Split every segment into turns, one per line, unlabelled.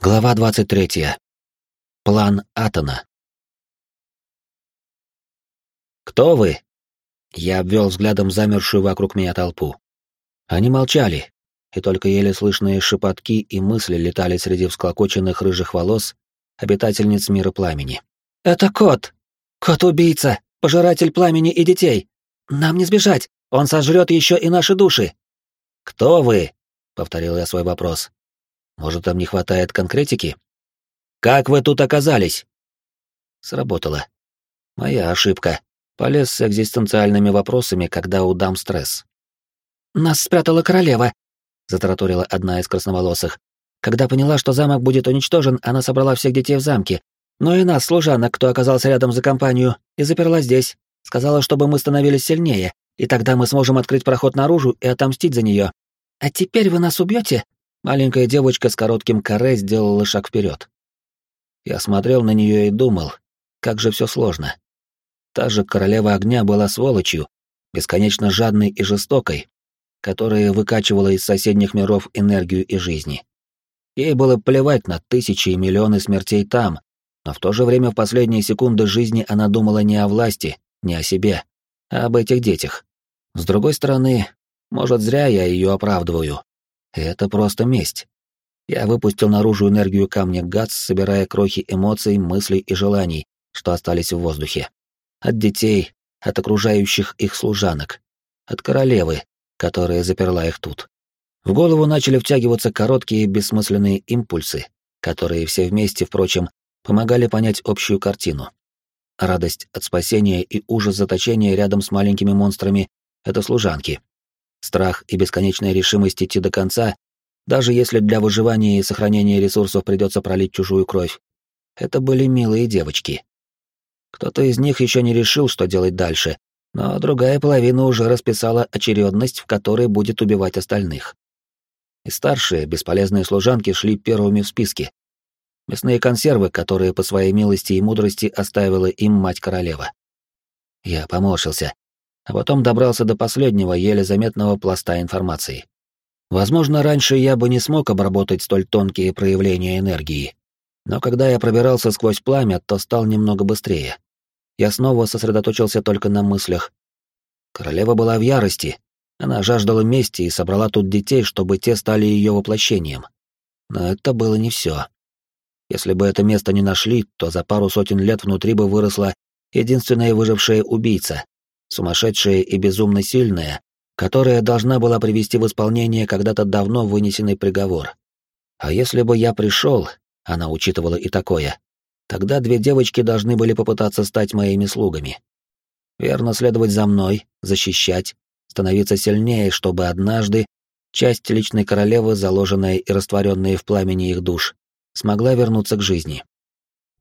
Глава 23. План Атона. «Кто вы?» Я обвел взглядом замершую вокруг меня толпу. Они молчали, и только еле слышные шепотки и мысли летали среди всклокоченных рыжих волос обитательниц мира пламени. «Это кот! Кот-убийца! Пожиратель пламени и детей! Нам не сбежать! Он сожрет еще и наши души!» «Кто вы?» — повторил я свой вопрос. Может, там не хватает конкретики? Как вы тут оказались? Сработало. Моя ошибка. Полез с экзистенциальными вопросами, когда удам стресс.
Нас спрятала королева, затараторила одна из красноволосых. Когда поняла, что замок будет уничтожен, она собрала всех детей в замке. Но и нас, служанок, кто оказался рядом за компанию, и заперла здесь. Сказала, чтобы мы становились сильнее, и тогда мы сможем открыть проход наружу и отомстить за нее. А теперь вы нас убьете? Маленькая девочка с коротким каре сделала шаг вперед. Я смотрел на нее и думал, как же все сложно. Та же королева огня была сволочью, бесконечно жадной и жестокой, которая выкачивала из соседних миров энергию и жизни. Ей было плевать на тысячи и миллионы смертей там, но в то же время в последние секунды жизни она думала не о власти, не о себе, а об этих детях. С другой стороны, может, зря я ее оправдываю. Это просто месть. Я выпустил наружу энергию камня ГАЦ, собирая крохи эмоций, мыслей и желаний, что остались в воздухе. От детей, от окружающих их служанок, от королевы, которая заперла их тут. В голову начали втягиваться короткие бессмысленные импульсы, которые все вместе, впрочем, помогали понять общую картину. Радость от спасения и ужас заточения рядом с маленькими монстрами — это служанки, Страх и бесконечная решимость идти до конца, даже если для выживания и сохранения ресурсов придется пролить чужую кровь. Это были милые девочки. Кто-то из них еще не решил, что делать дальше, но другая половина уже расписала очередность, в которой будет убивать остальных. И старшие, бесполезные служанки шли первыми в списке. Мясные консервы, которые по своей милости и мудрости оставила им мать-королева. Я поморщился, а потом добрался до последнего, еле заметного пласта информации. Возможно, раньше я бы не смог обработать столь тонкие проявления энергии, но когда я пробирался сквозь пламя, то стал немного быстрее. Я снова сосредоточился только на мыслях. Королева была в ярости, она жаждала мести и собрала тут детей, чтобы те стали ее воплощением. Но это было не все. Если бы это место не нашли, то за пару сотен лет внутри бы выросла единственная выжившая убийца, сумасшедшая и безумно сильная, которая должна была привести в исполнение когда-то давно вынесенный приговор. А если бы я пришел, она учитывала и такое, тогда две девочки должны были попытаться стать моими слугами. Верно следовать за мной, защищать, становиться сильнее, чтобы однажды часть личной королевы, заложенная и растворенная в пламени их душ, смогла вернуться к жизни.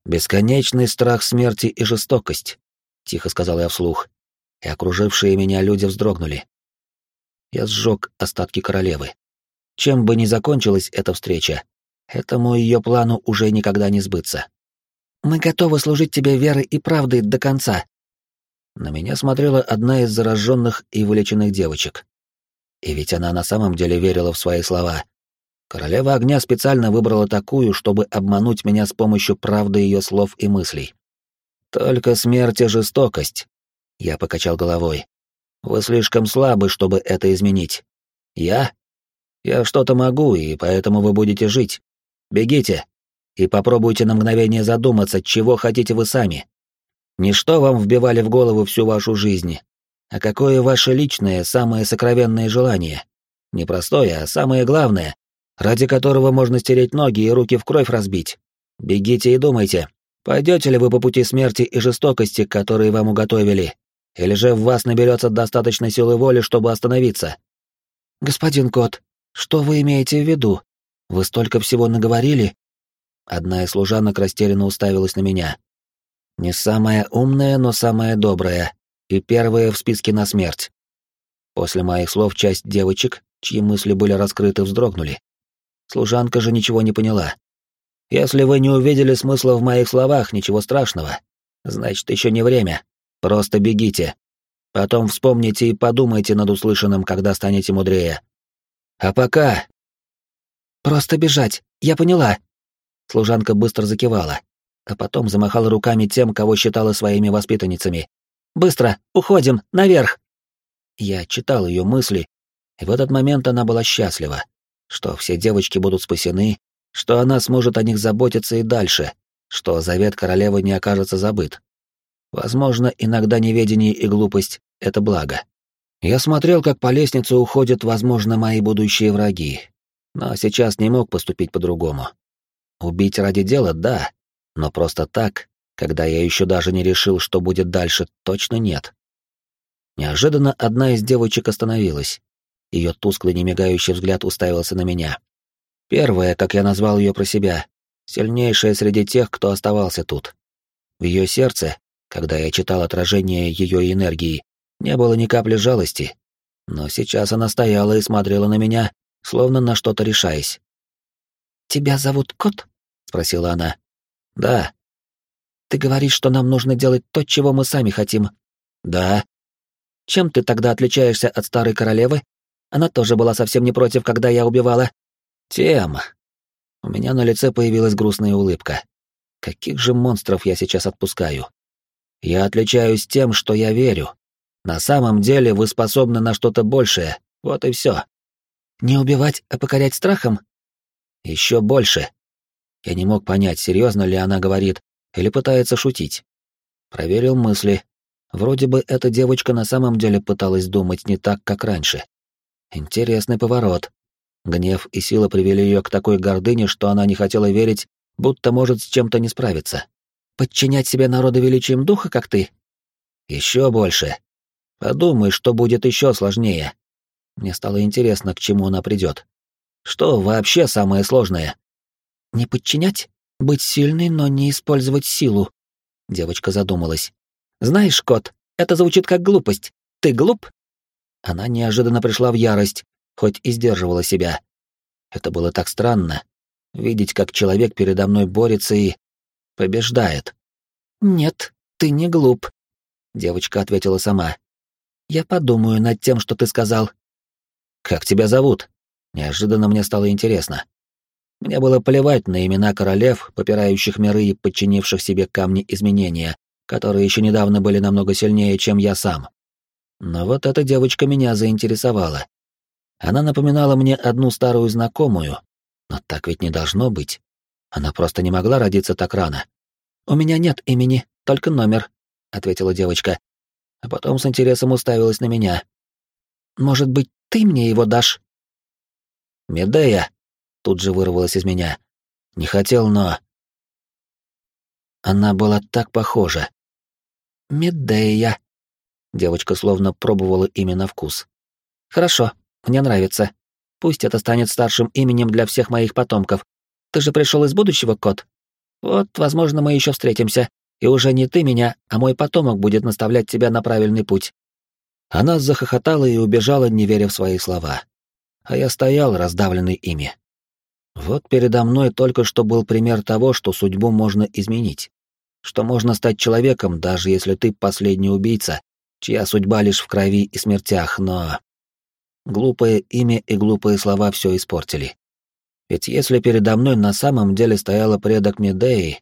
«Бесконечный страх смерти и жестокость», — тихо сказал я вслух, и окружившие меня люди вздрогнули. Я сжег остатки королевы. Чем бы ни закончилась эта встреча, этому ее плану уже никогда не сбыться. «Мы готовы служить тебе верой и правдой до конца». На меня смотрела одна из зараженных и вылеченных девочек. И ведь она на самом деле верила в свои слова. Королева огня специально выбрала такую, чтобы обмануть меня с помощью правды ее слов и мыслей. Только смерть и жестокость я покачал головой. Вы слишком слабы, чтобы это изменить. Я? Я что-то могу, и поэтому вы будете жить. Бегите и попробуйте на мгновение задуматься, чего хотите вы сами. Не что вам вбивали в голову всю вашу жизнь, а какое ваше личное, самое сокровенное желание. Не простое, а самое главное, ради которого можно стереть ноги и руки в кровь разбить. Бегите и думайте, пойдете ли вы по пути смерти и жестокости, которые вам уготовили, или же в вас наберется достаточно силы воли, чтобы остановиться? Господин Кот, что вы имеете в виду? Вы столько всего наговорили? Одна из служанок растерянно уставилась на меня. Не самая умная, но самая добрая, и первая в списке на смерть. После моих слов часть девочек, чьи мысли были раскрыты, вздрогнули. Служанка же ничего не поняла. Если вы не увидели смысла в моих словах, ничего страшного. Значит, еще не время. Просто бегите. Потом вспомните и подумайте над услышанным, когда станете мудрее. А пока... Просто бежать, я поняла. Служанка быстро закивала, а потом замахала руками тем, кого считала своими воспитанницами. «Быстро! Уходим! Наверх!» Я читал ее мысли, и в этот момент она была счастлива, что все девочки будут спасены, что она сможет о них заботиться и дальше, что завет королевы не окажется забыт. Возможно, иногда неведение и глупость — это благо. Я смотрел, как по лестнице уходят, возможно, мои будущие враги, но сейчас не мог поступить по-другому. Убить ради дела — да, но просто так, когда я еще даже не решил, что будет дальше, точно нет. Неожиданно одна из девочек остановилась. Ее тусклый, немигающий взгляд уставился на меня. Первая, как я назвал ее про себя, сильнейшая среди тех, кто оставался тут. В ее сердце, когда я читал отражение ее энергии, не было ни капли жалости, но сейчас она стояла и смотрела на меня, словно на что-то решаясь. «Тебя зовут Кот?» — спросила она. «Да». «Ты говоришь, что нам нужно делать то, чего мы сами хотим?» «Да». «Чем ты тогда отличаешься от старой королевы? Она тоже была совсем не против, когда я убивала». «Тем». У меня на лице появилась грустная улыбка. Каких же монстров я сейчас отпускаю? Я отличаюсь тем, что я верю. На самом деле вы способны на что-то большее, вот и все. Не убивать, а покорять страхом? Еще больше. Я не мог понять, серьезно ли она говорит или пытается шутить. Проверил мысли. Вроде бы эта девочка на самом деле пыталась думать не так, как раньше. Интересный поворот. Гнев и сила привели ее к такой гордыне, что она не хотела верить, будто может с чем-то не справиться. Подчинять себе народу величием духа, как ты? Еще больше. Подумай, что будет еще сложнее. Мне стало интересно, к чему она придет. Что вообще самое сложное? Не подчинять? Быть сильной, но не использовать силу. Девочка задумалась. Знаешь, кот, это звучит как глупость. Ты глуп? Она неожиданно пришла в ярость, хоть и сдерживала себя. Это было так странно. Видеть, как человек передо мной борется и... побеждает. «Нет, ты не глуп», — девочка ответила сама. «Я подумаю над тем, что ты сказал». «Как тебя зовут?» Неожиданно мне стало интересно. Мне было плевать на имена королев, попирающих миры и подчинивших себе камни изменения, которые еще недавно были намного сильнее, чем я сам. Но вот эта девочка меня заинтересовала. Она напоминала мне одну старую знакомую, но так ведь не должно быть. Она просто не могла родиться так рано. «У меня нет имени, только номер», — ответила девочка. А потом с интересом уставилась на меня. «Может быть, ты мне его дашь?» «Медея!» — тут же вырвалась из меня. «Не хотел, но...» Она была так похожа. «Медея!» Девочка словно пробовала имя на вкус. «Хорошо, мне нравится. Пусть это станет старшим именем для всех моих потомков. Ты же пришел из будущего, кот? Вот, возможно, мы еще встретимся, и уже не ты меня, а мой потомок будет наставлять тебя на правильный путь». Она захохотала и убежала, не веря в свои слова. А я стоял, раздавленный ими. Вот передо мной только что был пример того, что судьбу можно изменить. Что можно стать человеком, даже если ты последний убийца, чья судьба лишь в крови и смертях, но... Глупое имя и глупые слова все испортили. Ведь если передо мной на самом деле стояла предок Медеи,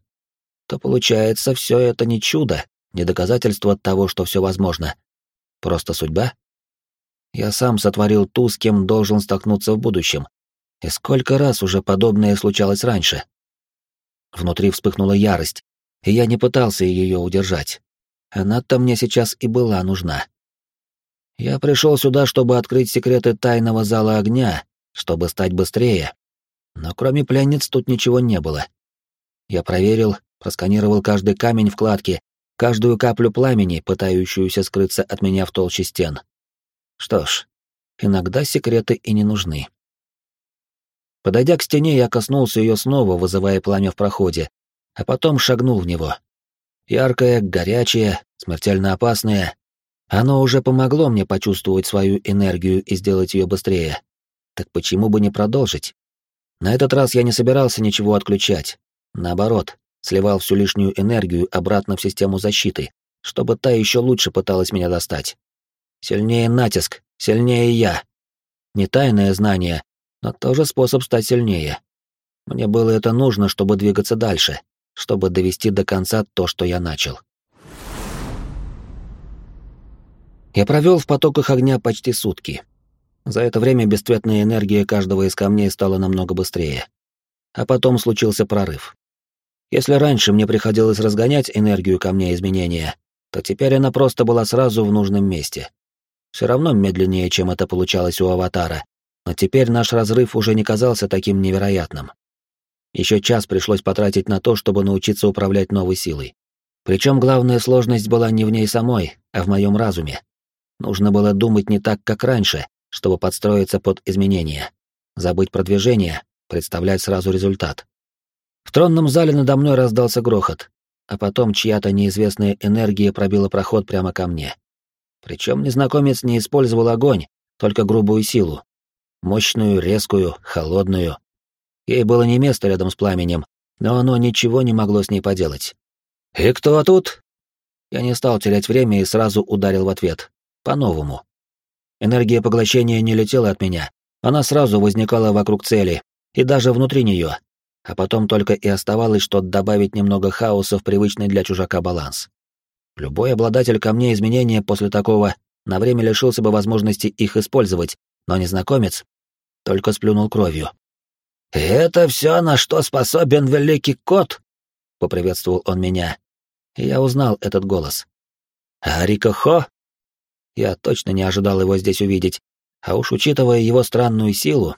то получается, все это не чудо, не доказательство того, что все возможно. Просто судьба? Я сам сотворил ту, с кем должен столкнуться в будущем. И сколько раз уже подобное случалось раньше? Внутри вспыхнула ярость, и я не пытался ее удержать. Она-то мне сейчас и была нужна. Я пришел сюда, чтобы открыть секреты тайного зала огня, чтобы стать быстрее. Но кроме пленниц тут ничего не было. Я проверил, просканировал каждый камень в кладке, каждую каплю пламени, пытающуюся скрыться от меня в толще стен. Что ж, иногда секреты и не нужны. Подойдя к стене, я коснулся ее снова, вызывая пламя в проходе, а потом шагнул в него. Яркое, горячее, смертельно опасное. Оно уже помогло мне почувствовать свою энергию и сделать ее быстрее. Так почему бы не продолжить? На этот раз я не собирался ничего отключать. Наоборот, сливал всю лишнюю энергию обратно в систему защиты, чтобы та еще лучше пыталась меня достать. Сильнее натиск, сильнее я. Не тайное знание, но тоже способ стать сильнее.
Мне было это нужно, чтобы двигаться дальше, чтобы довести до конца то, что я начал. Я провел в потоках огня почти сутки. За это время бесцветная энергия каждого из камней стала намного быстрее. А потом случился прорыв. Если раньше мне приходилось разгонять энергию камней изменения, то теперь она просто была сразу в нужном месте. Все равно медленнее, чем это получалось у аватара, но теперь наш разрыв уже не казался таким невероятным. Еще час пришлось потратить на то, чтобы научиться управлять новой силой. Причем главная сложность была не в ней самой, а в моем разуме. Нужно было думать не так, как раньше, чтобы подстроиться под изменения. Забыть продвижение, представлять сразу результат. В тронном зале надо мной раздался грохот, а потом чья-то неизвестная энергия пробила проход прямо ко мне. Причем незнакомец не использовал огонь, только грубую силу. Мощную, резкую, холодную, Ей было не место рядом с пламенем, но оно ничего не могло с ней поделать. «И кто тут?» Я не стал терять время и сразу ударил в ответ. По-новому. Энергия поглощения не летела от меня. Она сразу возникала вокруг цели, и даже внутри нее. А потом только и оставалось, что добавить немного хаоса в привычный для чужака баланс. Любой обладатель камней изменения после такого на время лишился бы возможности их использовать, но незнакомец только сплюнул кровью. «Это все, на что способен великий кот?» — поприветствовал он меня. я узнал этот голос. «Арика Хо?» Я точно не ожидал его здесь увидеть, а уж учитывая его странную силу,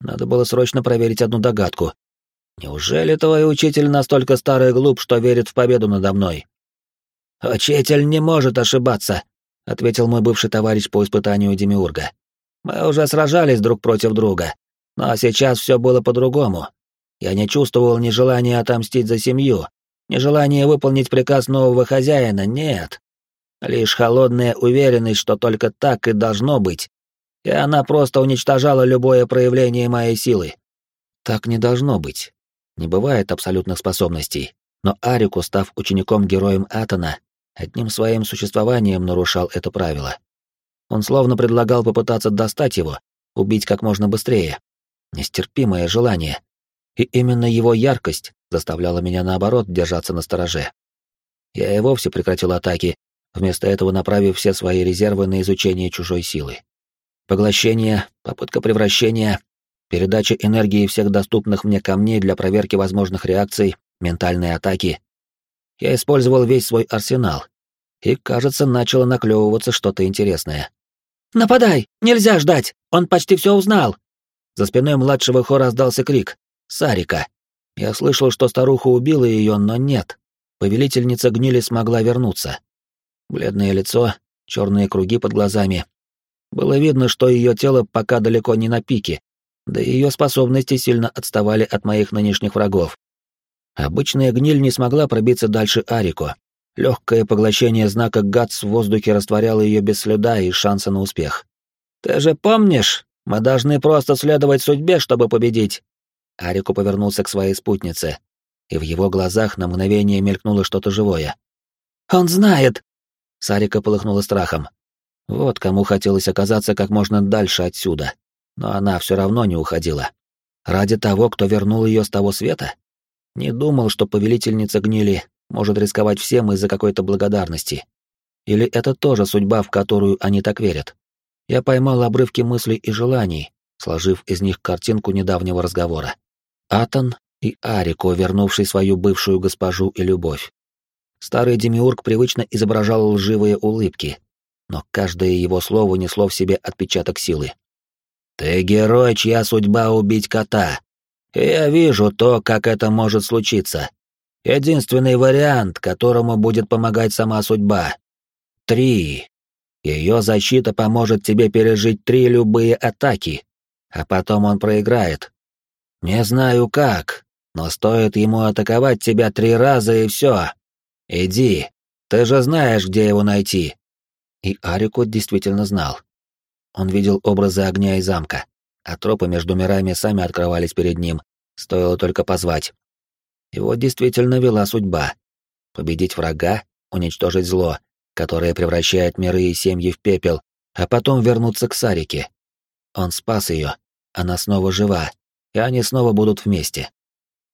надо было срочно проверить одну догадку. Неужели твой учитель настолько старый и глуп, что верит в победу надо мной? «Учитель не может ошибаться», — ответил мой бывший товарищ по испытанию Демиурга. «Мы уже сражались друг против друга, но сейчас все было по-другому. Я не чувствовал ни желания отомстить за семью, ни желания выполнить приказ нового хозяина, нет. Лишь холодная уверенность, что только так и должно быть. И она просто уничтожала любое проявление моей силы. Так не должно быть. Не бывает абсолютных способностей. Но Арику, став учеником-героем Атона, одним своим существованием нарушал это правило. Он словно предлагал попытаться достать его, убить как можно быстрее, Нестерпимое желание. И именно его яркость заставляла меня, наоборот, держаться на стороже. Я и вовсе прекратил атаки, вместо этого направив все свои резервы на изучение чужой силы. Поглощение, попытка превращения, передача энергии всех доступных мне камней для проверки возможных реакций, ментальные атаки. Я использовал весь свой арсенал, и, кажется, начало наклевываться что-то интересное. «Нападай! Нельзя ждать! Он почти все узнал!» За спиной младшего хора раздался крик. «Сарика!» Я слышал, что старуха убила ее, но нет. Повелительница гнили смогла вернуться. Бледное лицо, черные круги под глазами. Было видно, что ее тело пока далеко не на пике, да и ее способности сильно отставали от моих нынешних врагов. Обычная гниль не смогла пробиться дальше Арико. Легкое поглощение знака ГАЦ в воздухе растворяло ее без следа и шанса на успех. «Ты же помнишь, мы должны просто следовать судьбе, чтобы победить. Арику повернулся к своей спутнице, и в его глазах на мгновение мелькнуло что-то живое. Он знает. Сарика полыхнула страхом. Вот кому хотелось оказаться как можно дальше отсюда, но она все равно не уходила. Ради того, кто вернул ее с того света? Не думал, что повелительница гнили может рисковать всем из-за какой-то благодарности. Или это тоже судьба, в которую они так верят? я поймал обрывки мыслей и желаний, сложив из них картинку недавнего разговора. Атон и Арико, вернувший свою бывшую госпожу и любовь. Старый демиург привычно изображал лживые улыбки, но каждое его слово несло в себе отпечаток силы. «Ты герой, чья судьба убить кота. Я вижу то, как это может случиться. Единственный вариант, которому будет помогать сама судьба. Три. Ее защита поможет тебе пережить три любые атаки, а потом он проиграет. Не знаю как, но стоит ему атаковать тебя три раза и все. Иди, ты же знаешь, где его найти. И Арику действительно знал. Он видел образы огня и замка, а тропы между мирами сами открывались перед ним, стоило только позвать. Его действительно вела судьба. Победить врага, уничтожить зло, которая превращает миры и семьи в пепел, а потом вернуться к Сарике. Он спас ее, она снова жива, и они снова будут вместе.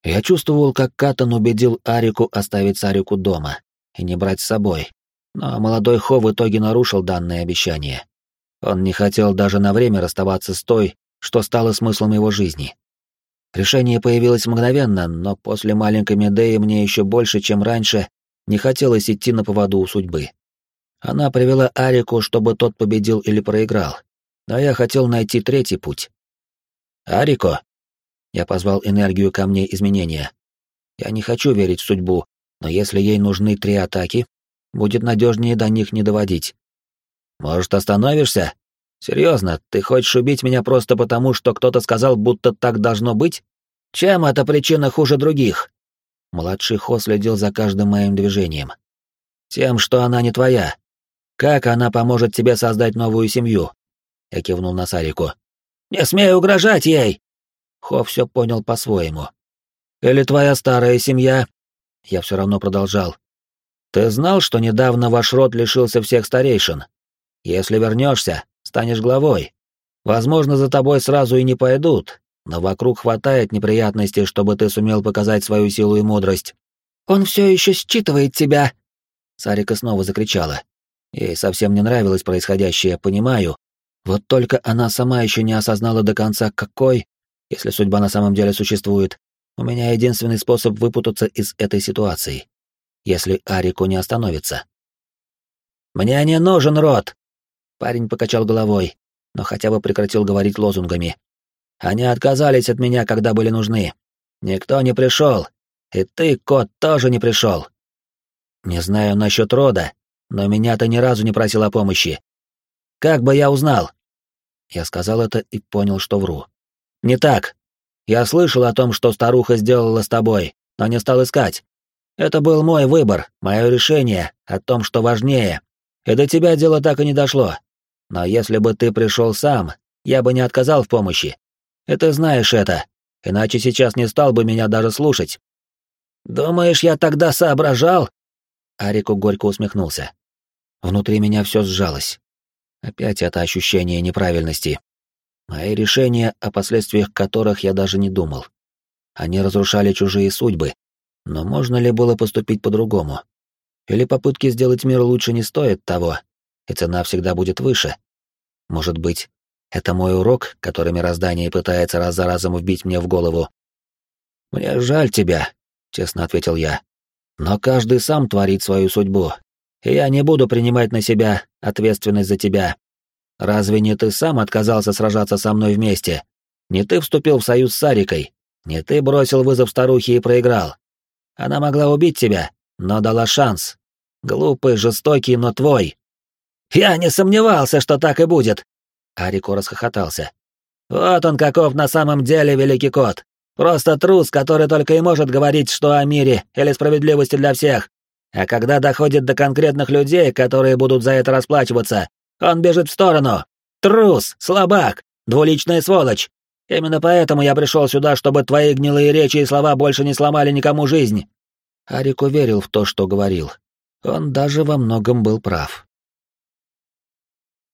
Я чувствовал, как Катан убедил Арику оставить Сарику дома и не брать с собой, но молодой Хо в итоге нарушил данное обещание. Он не хотел даже на время расставаться с той, что стало смыслом его жизни. Решение появилось мгновенно, но после маленькой Медеи мне еще больше, чем раньше, не хотелось идти на поводу у судьбы. Она привела Арику, чтобы тот победил или проиграл, но я хотел найти третий путь. «Арико!» Я позвал энергию камней изменения. Я не хочу верить в судьбу, но если ей нужны три атаки, будет надежнее до них не доводить. Может, остановишься? Серьезно, ты хочешь убить меня просто потому, что кто-то сказал, будто так должно быть? Чем эта причина хуже других? Младший Хо следил за каждым моим движением. Тем, что она не твоя. Как она поможет тебе создать новую семью? Я кивнул на Сарику. Не смей угрожать ей! Хо все понял по-своему. Или твоя старая семья? Я все равно продолжал. Ты знал, что недавно ваш род лишился всех старейшин? Если вернешься, станешь главой. Возможно, за тобой сразу и не пойдут, но вокруг хватает неприятностей, чтобы ты сумел показать свою силу и мудрость. Он все еще считывает тебя. Сарика снова закричала. Ей совсем не нравилось происходящее, понимаю. Вот только она сама еще не осознала до конца, какой, если судьба на самом деле существует, у меня единственный способ выпутаться из этой ситуации если Арику не остановится. «Мне не нужен рот!» Парень покачал головой, но хотя бы прекратил говорить лозунгами. «Они отказались от меня, когда были нужны. Никто не пришел. И ты, кот, тоже не пришел. Не знаю насчет рода, но меня ты ни разу не просил о помощи. Как бы я узнал?» Я сказал это и понял, что вру. «Не так. Я слышал о том, что старуха сделала с тобой, но не стал искать. Это был мой выбор, мое решение о том, что важнее. И до тебя дело так и не дошло. Но если бы ты пришел сам, я бы не отказал в помощи. И ты знаешь это, иначе сейчас не стал бы меня даже слушать. Думаешь, я тогда соображал? Арику горько усмехнулся. Внутри меня все сжалось. Опять это ощущение неправильности. Мои решения, о последствиях которых я даже не думал. Они разрушали чужие судьбы, но можно ли было поступить по-другому? Или попытки сделать мир лучше не стоят того, и цена всегда будет выше? Может быть, это мой урок, который мироздание пытается раз за разом вбить мне в голову? «Мне жаль тебя», — честно ответил я. «Но каждый сам творит свою судьбу, и я не буду принимать на себя ответственность за тебя. Разве не ты сам отказался сражаться со мной вместе? Не ты вступил в союз с Сарикой? Не ты бросил вызов старухе и проиграл? Она могла убить тебя, но дала шанс. Глупый, жестокий, но твой. Я не сомневался, что так и будет. Арико расхохотался. Вот он каков на самом деле, великий кот. Просто трус, который только и может говорить, что о мире или справедливости для всех. А когда доходит до конкретных людей, которые будут за это расплачиваться, он бежит в сторону. Трус, слабак, двуличная сволочь. Именно поэтому я пришел сюда, чтобы твои гнилые речи и слова больше не сломали никому жизнь. Арик уверил в то, что говорил. Он даже во многом был прав.